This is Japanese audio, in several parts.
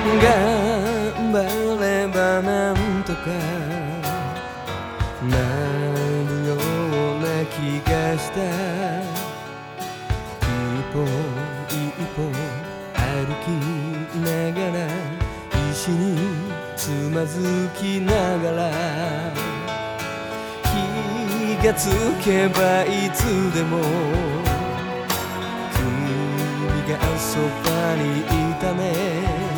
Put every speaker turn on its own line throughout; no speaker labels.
頑張ればなんとか。なるような気がした。一歩一歩歩きながら。石につまずきながら。気がつけばいつでも。君がそばにいたね。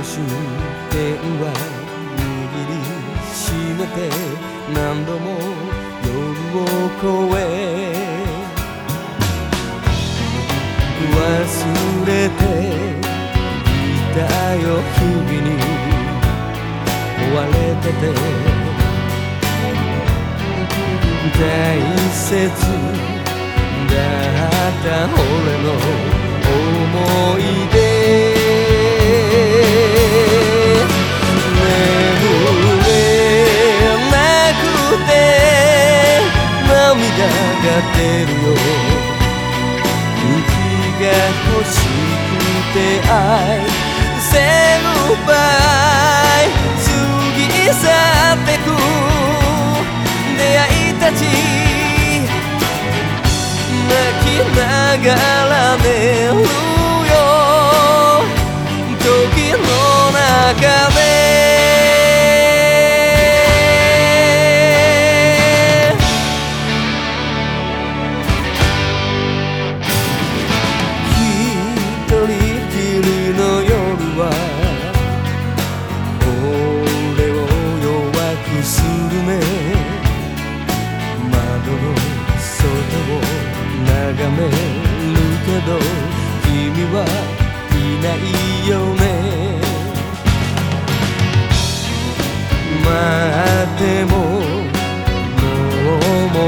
公衆電話握りしめて何度も夜を越え忘れていたよ日々に追われてて大切だった俺のが出るよ。雪が欲しくて愛。Say goodbye 過ぎ去ってく。出会いたち泣きながら寝るよ。時の中ど君はいないよね。待ってももう戻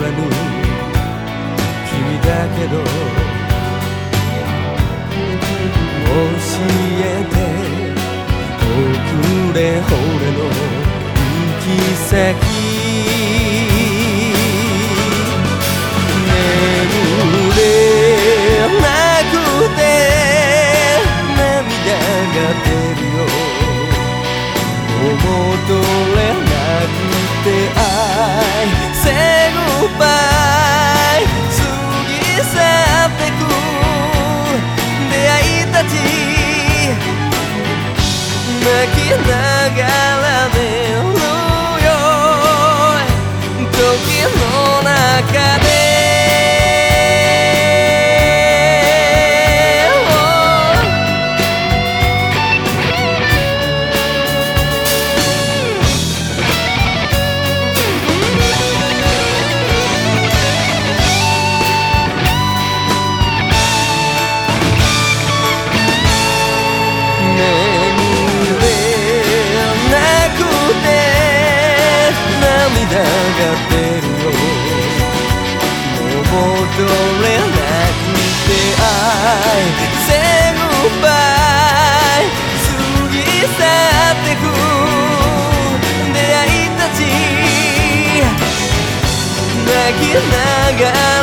らぬ。君だけど。教えて。おくれ俺の行き先。きながらね涙が出るよ。もう戻れなくて愛 say 過ぎ去ってく出会いたち泣きながら